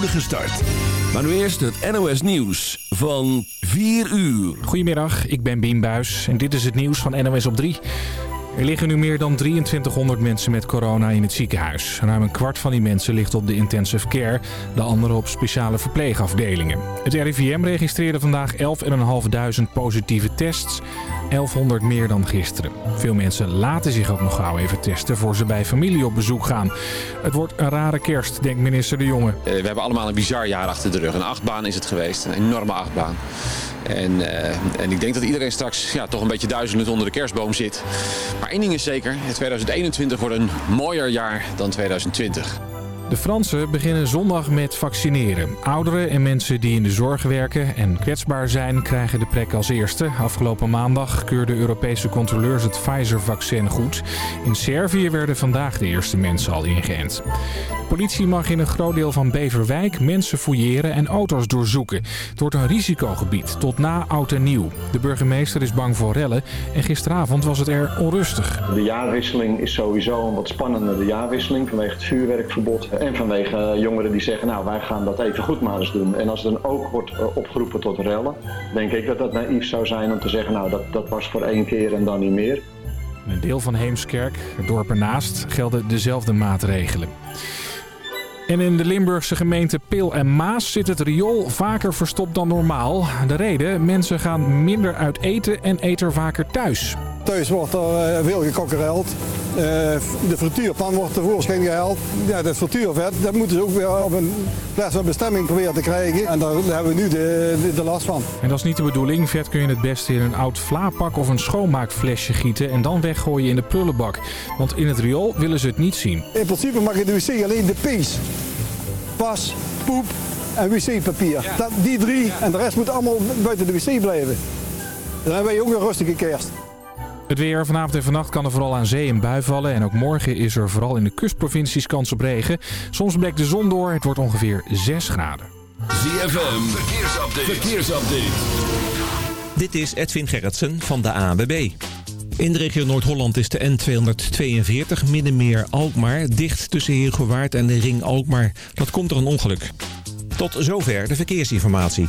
spoedige start. Maar nu eerst het NOS Nieuws van 4 uur. Goedemiddag, ik ben Bien Buis en dit is het nieuws van NOS op 3. Er liggen nu meer dan 2300 mensen met corona in het ziekenhuis. Ruim een kwart van die mensen ligt op de intensive care, de andere op speciale verpleegafdelingen. Het RIVM registreerde vandaag 11.500 positieve tests, 1100 meer dan gisteren. Veel mensen laten zich ook nog gauw even testen voor ze bij familie op bezoek gaan. Het wordt een rare kerst, denkt minister De Jonge. Eh, we hebben allemaal een bizar jaar achter de rug. Een achtbaan is het geweest, een enorme achtbaan. En, eh, en ik denk dat iedereen straks ja, toch een beetje duizelend onder de kerstboom zit. Maar één ding is zeker, 2021 wordt een mooier jaar dan 2020. De Fransen beginnen zondag met vaccineren. Ouderen en mensen die in de zorg werken en kwetsbaar zijn krijgen de prik als eerste. Afgelopen maandag keurden Europese controleurs het Pfizer-vaccin goed. In Servië werden vandaag de eerste mensen al ingeënt. De politie mag in een groot deel van Beverwijk mensen fouilleren en auto's doorzoeken. Het wordt een risicogebied tot na oud en nieuw. De burgemeester is bang voor rellen en gisteravond was het er onrustig. De jaarwisseling is sowieso een wat spannende jaarwisseling vanwege het vuurwerkverbod en vanwege jongeren die zeggen, nou wij gaan dat even goed maar eens doen. En als er dan ook wordt eh, opgeroepen tot rellen, denk ik dat dat naïef zou zijn om te zeggen, nou dat, dat was voor één keer en dan niet meer. Een deel van Heemskerk, het dorp ernaast, gelden dezelfde maatregelen. En in de Limburgse gemeente Peel en Maas zit het riool vaker verstopt dan normaal. De reden, mensen gaan minder uit eten en eten vaker thuis. Thuis wordt er uh, veel gekokkereld. Uh, de frituurpan wordt tevoorschijn gehaald. Ja, dat frituurvet, dat moeten ze ook weer op een plaats van bestemming proberen te krijgen. En daar, daar hebben we nu de, de, de, last van. En dat is niet de bedoeling. Vet kun je het beste in een oud vlaapak of een schoonmaakflesje gieten en dan weggooien in de prullenbak. Want in het riool willen ze het niet zien. In principe mag je de wc alleen de pees. Pas, poep en wc-papier. Ja. Die drie ja. en de rest moet allemaal buiten de wc blijven. Dan hebben wij ook een rustige kerst. Het weer vanavond en vannacht kan er vooral aan zee een bui vallen. En ook morgen is er vooral in de kustprovincies kans op regen. Soms blekt de zon door. Het wordt ongeveer 6 graden. ZFM, verkeersupdate. verkeersupdate. Dit is Edwin Gerritsen van de ANWB. In de regio Noord-Holland is de N242 Middenmeer Alkmaar dicht tussen Heergewaard en de Ring Alkmaar. Dat komt door een ongeluk. Tot zover de verkeersinformatie.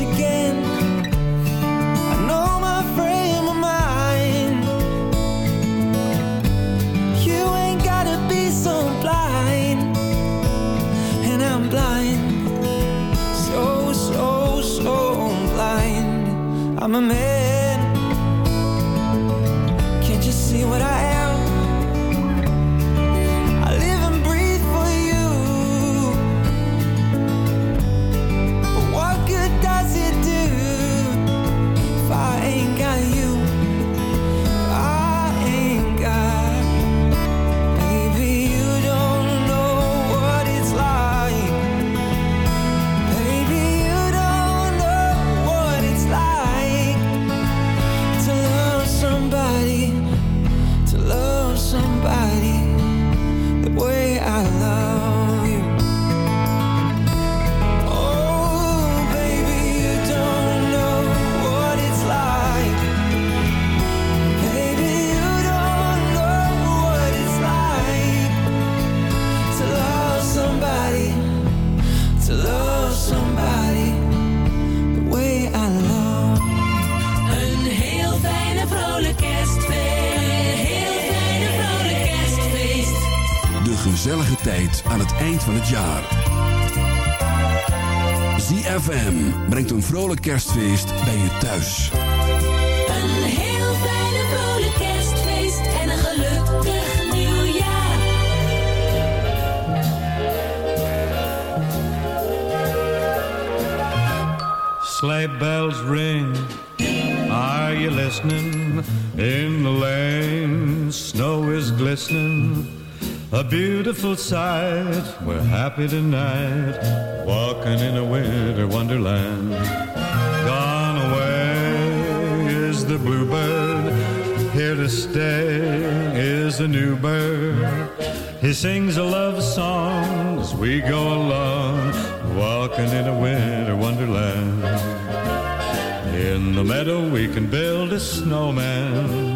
again. Snow is glistening. A beautiful sight. We're happy tonight, walking in a winter wonderland. Gone away is the bluebird. Here to stay is a new bird. He sings a love song as we go along, walking in a winter wonderland. In the meadow we can build a snowman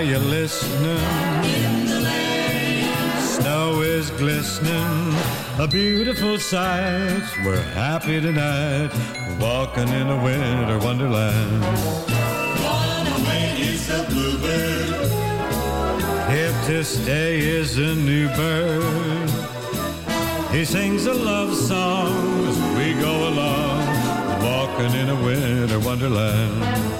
Are you listening? Snow is glistening, a beautiful sight. We're happy tonight, walking in a winter wonderland. Bluebird. Here to stay is a new bird. He sings a love song as we go along, walking in a winter wonderland.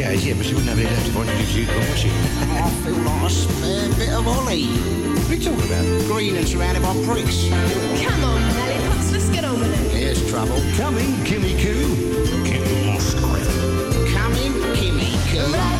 Yeah, yeah, but she wouldn't have any left if I introduced you to her, would she? I feel like a spare bit of Ollie. What are you talking about? Green and surrounded by bricks. Come on, lollipops, let's get on with it. Here's trouble. Coming, Kimmy Coo. Kimmy Coo. Coming, Kimmy Coo.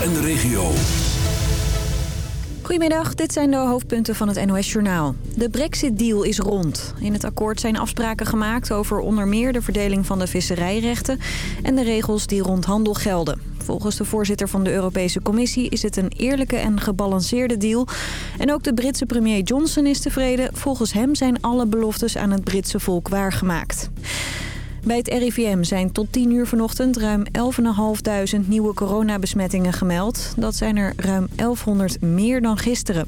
En de regio. Goedemiddag, dit zijn de hoofdpunten van het NOS-journaal. De Brexit-deal is rond. In het akkoord zijn afspraken gemaakt over onder meer de verdeling van de visserijrechten... en de regels die rond handel gelden. Volgens de voorzitter van de Europese Commissie is het een eerlijke en gebalanceerde deal. En ook de Britse premier Johnson is tevreden. Volgens hem zijn alle beloftes aan het Britse volk waargemaakt. Bij het RIVM zijn tot 10 uur vanochtend ruim 11.500 nieuwe coronabesmettingen gemeld. Dat zijn er ruim 1100 meer dan gisteren.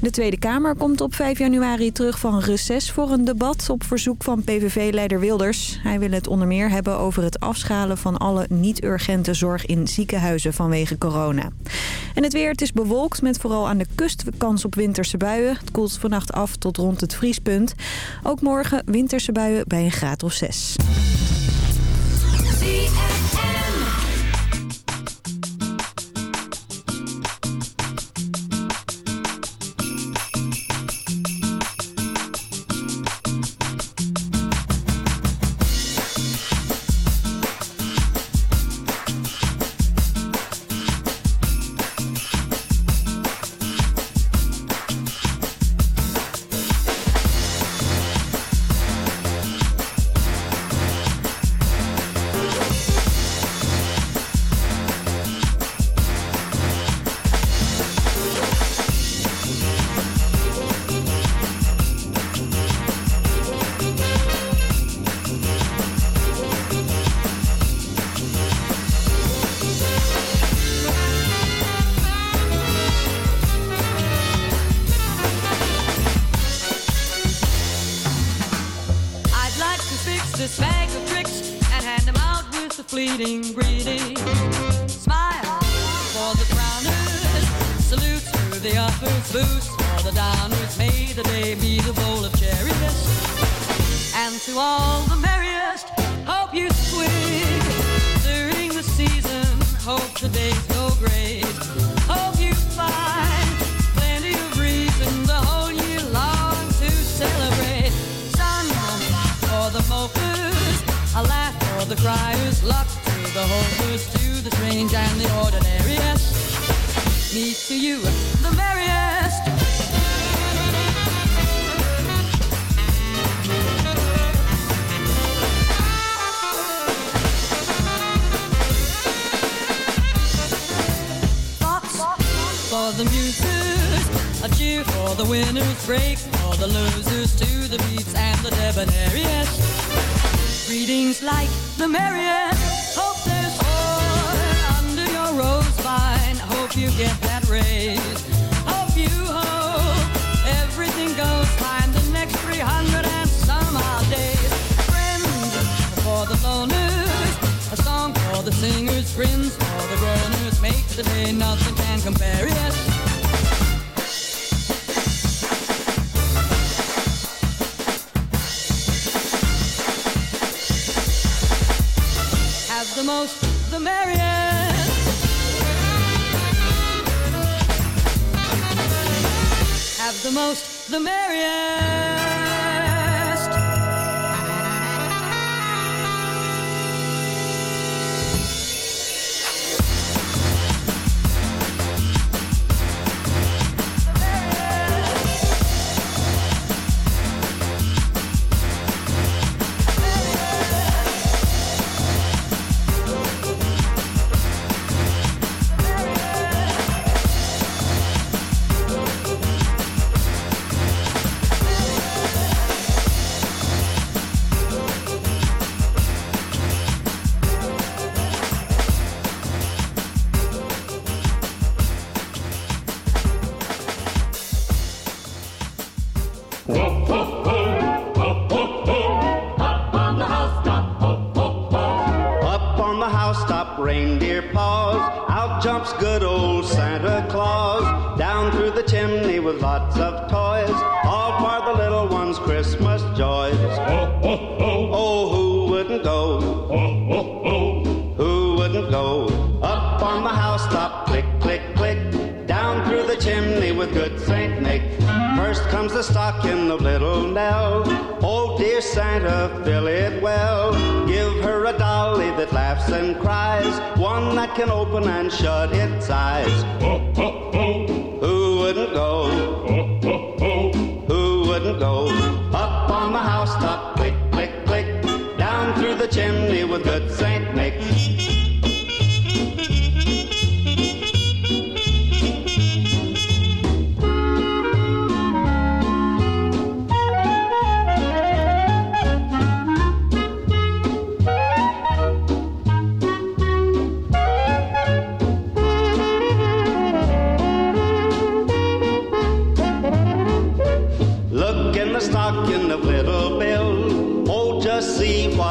De Tweede Kamer komt op 5 januari terug van reces voor een debat op verzoek van PVV-leider Wilders. Hij wil het onder meer hebben over het afschalen van alle niet-urgente zorg in ziekenhuizen vanwege corona. En het weer, het is bewolkt met vooral aan de kust kans op winterse buien. Het koelt vannacht af tot rond het vriespunt. Ook morgen winterse buien bij een graad of 6. This bag of tricks and hand them out with a fleeting greeting. Smile for the frowners, salute to the uppers, boost for the downers. May the day be the bowl of cherries. And to all the merriest, hope you swing during the season. Hope the days go a laugh for the criers, luck to the hopers, to the strange and the ordinary. Me to you, the merriest. For the muses, a cheer for the winners, break for the losers, to the beats and the debonair. Yes, greetings like the merriest. Hope there's joy under your rose vine. Hope you get that raise. Hope you hope everything goes fine the next 300 and some odd days. Friends for the loners, a song for the singers, friends for the groaners. Make the day nothing can compare. Yes. The most, the merriest.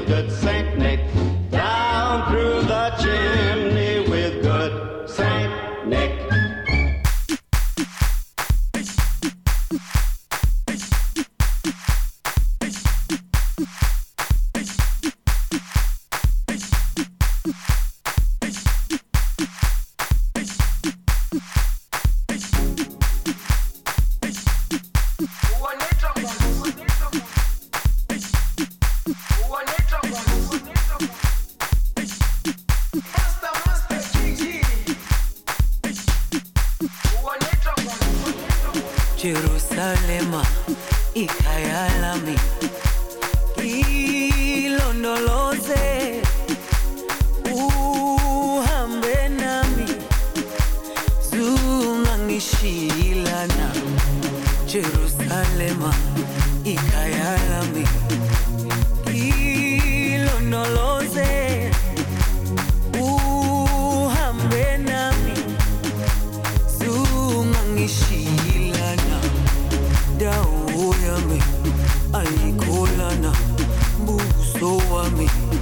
with good Saint I go buso wami.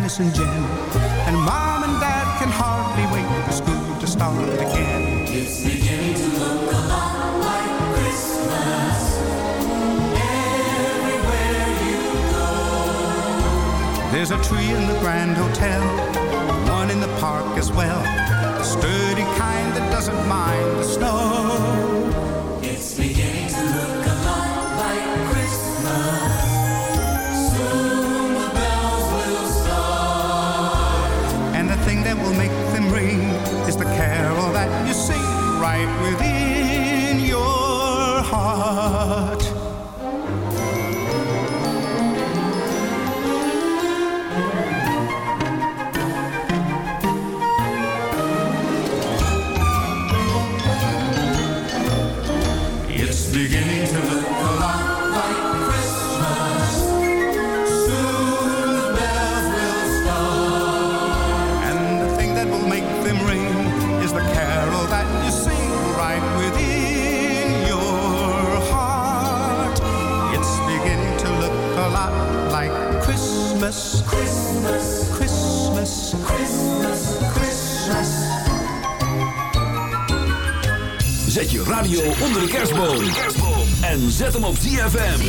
Janice and And Mom and Dad can hardly wait for school to start again. It's beginning to look a lot like Christmas. Everywhere you go. There's a tree in the Grand Hotel, one in the park as well. A sturdy kind that doesn't mind the snow. with with Zet je radio onder de kerstboom. En zet hem op ZFM.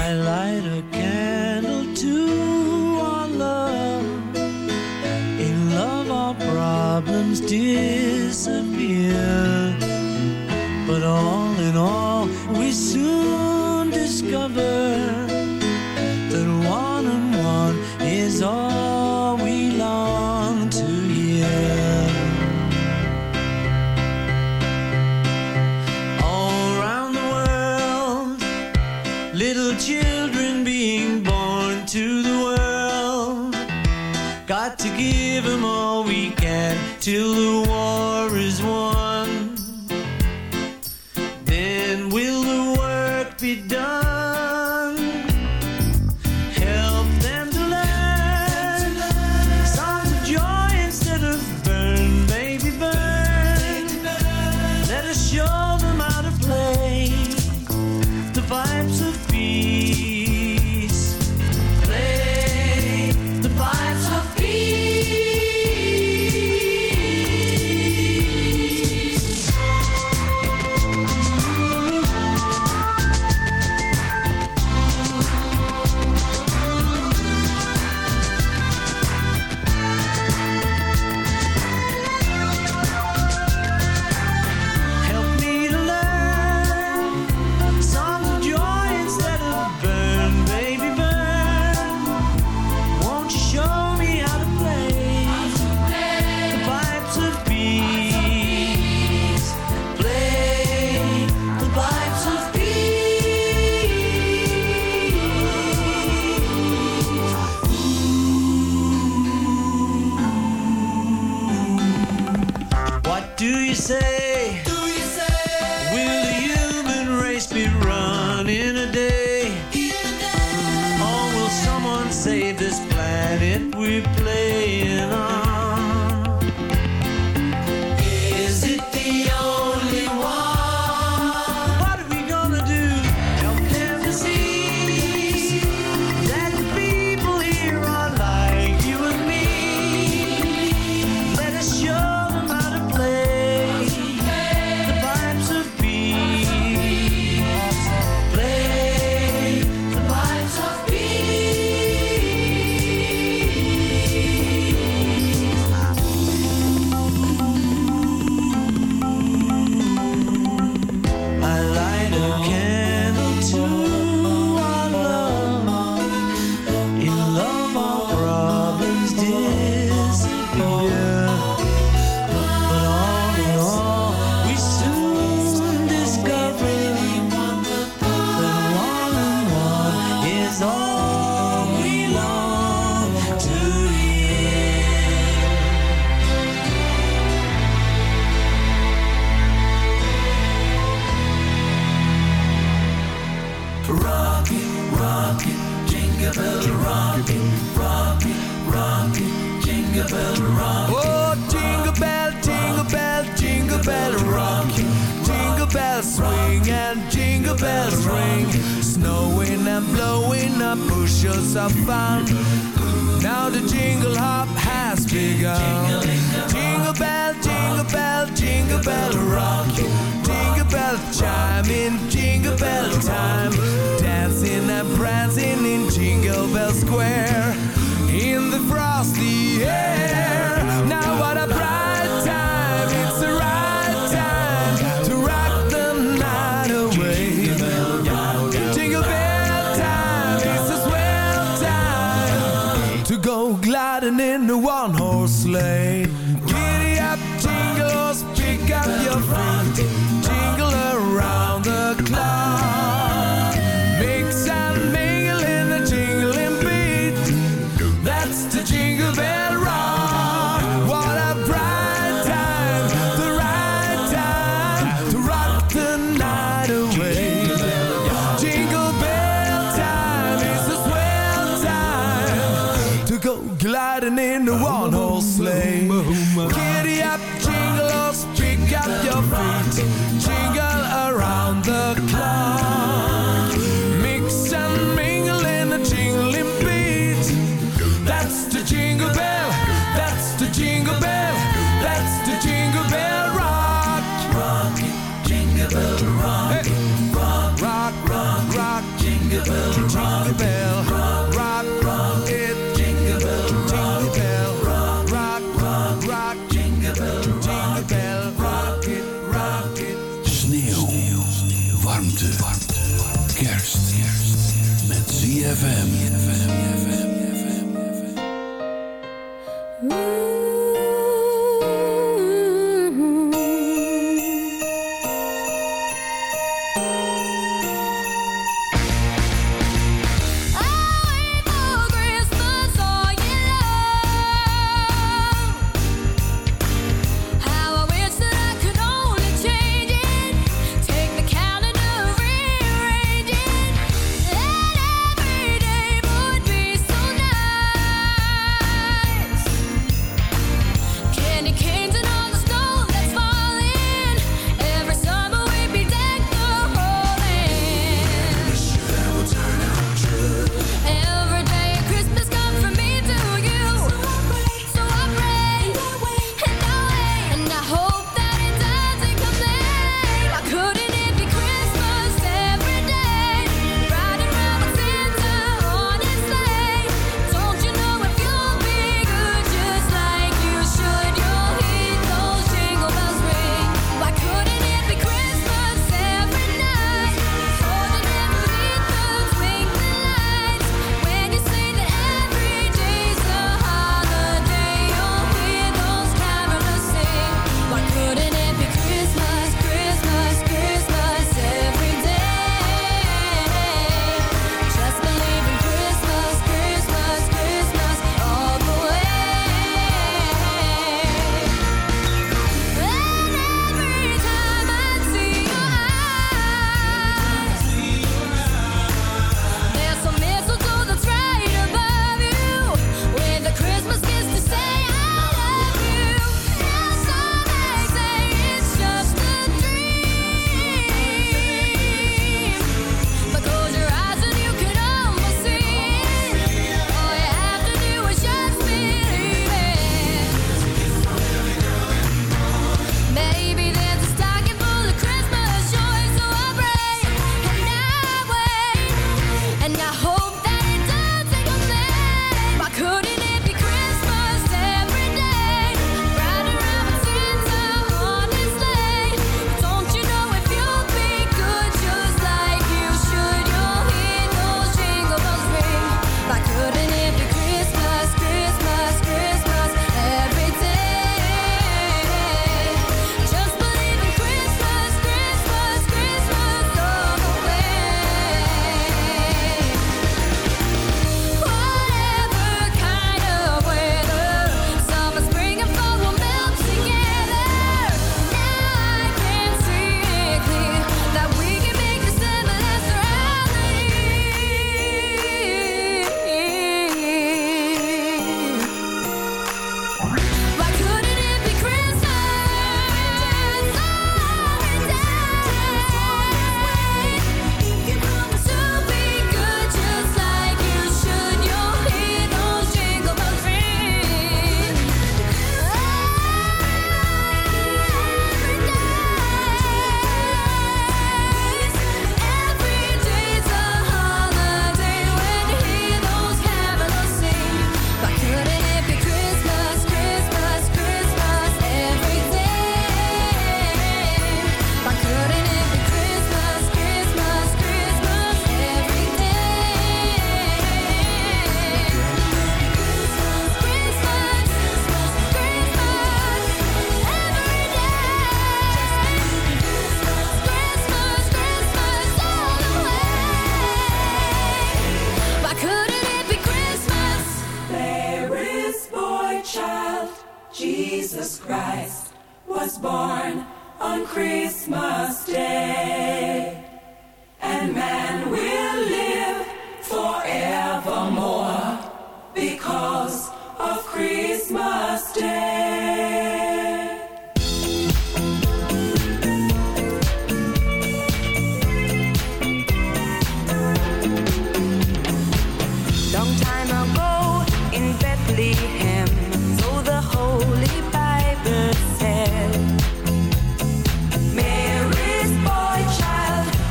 I light a candle to our love. In love our problems disappear. But all in all we soon discover. Got to give 'em all we can till the war is won.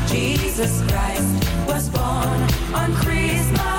Jesus Christ was born on Christmas.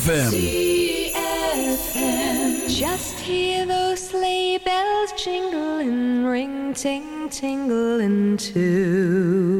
ZFM. Just hear those sleigh bells jingle and ring, ting, tingling too.